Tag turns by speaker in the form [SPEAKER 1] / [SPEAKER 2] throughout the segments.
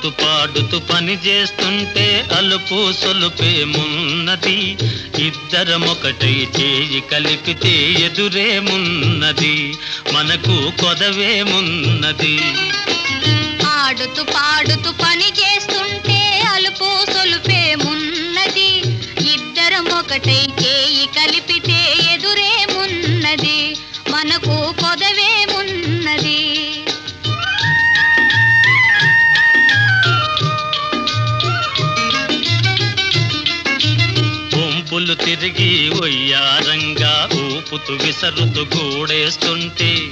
[SPEAKER 1] పాడుతూ పాడుతూ పని చేస్తుంటే అలుపు సొలుపేమున్నది ఒకటి చేయి కలిపితే ఎదురేమున్నది మనకు కొదవేమున్నది
[SPEAKER 2] పాడుతూ పాడుతూ పని చేస్తుంటే
[SPEAKER 1] గుంపులు తిరిగి ఒయ్యారంగా ఊపుతూ విసరుతూ గూడేస్తుంటే.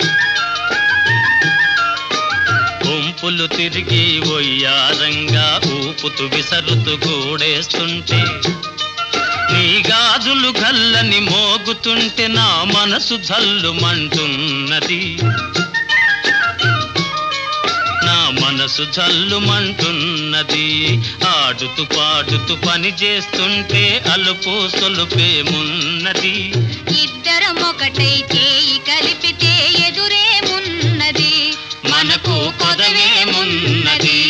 [SPEAKER 1] గుంపులు తిరిగి ఒయ్యారంగా ఊపుతూ విసరుతూ గూడేస్తుంటే. నీ గాజులు గల్లని మోగుతుంటే నా మనసు జల్లుమంటున్నది. మనసు జల్లుమంటున్నది. ఆడుతూ పాడుతూ పని చేస్తుంటే అలుపు సొలుపేమున్నది
[SPEAKER 2] ఇద్దరం ఒకటై చేయి కలిపితే ఎదురేమున్నది
[SPEAKER 1] మనకు కొదవేమున్నది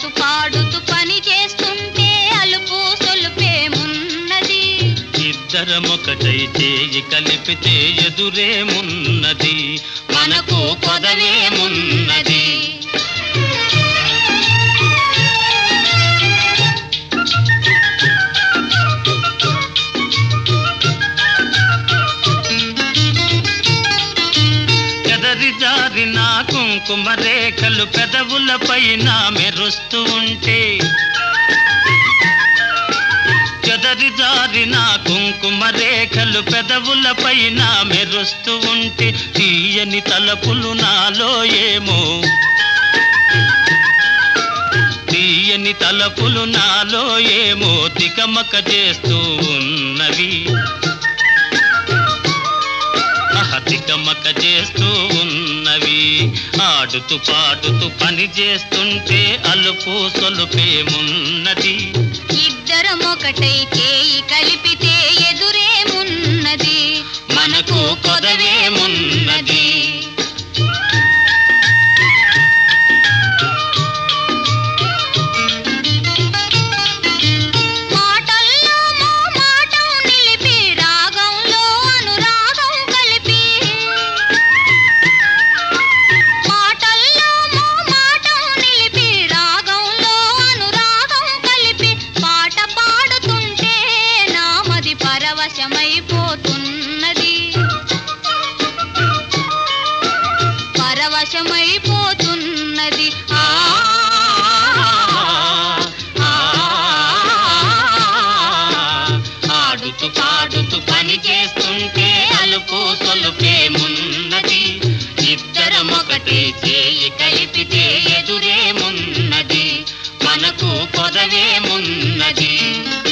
[SPEAKER 2] ఆడుతూ పాడుతూ పని చేస్తుంటే అలుపు సొలుపేమున్నది
[SPEAKER 1] ఇద్దరమొకటైతే కలిపితే ఎదురేమున్నది మనకు అలరి జారి నా కుంకుమ రేఖలు పెదవుల పైన మెరుస్తూ ఉంటే. చెదరి నా కుంకుమ రేఖలు పెదవుల పైన మెరుస్తూ ఉంటే తీయని తలపులు నాలో ఏమో. తీయని తలపులు నాలో ఏమో తికమక చేస్తూ ఉన్నవి. తికమక చేస్తూ ఉన్నవి. ఆడుతూ పాడుతూ పని చేస్తుంటే అలుపు సొలుపేమున్నది
[SPEAKER 2] ఇద్దరం ఒకటైతే కలిపితే ఎదురేమున్నది
[SPEAKER 1] మనకు కొదవేము ఎదురేమున్నది మనకు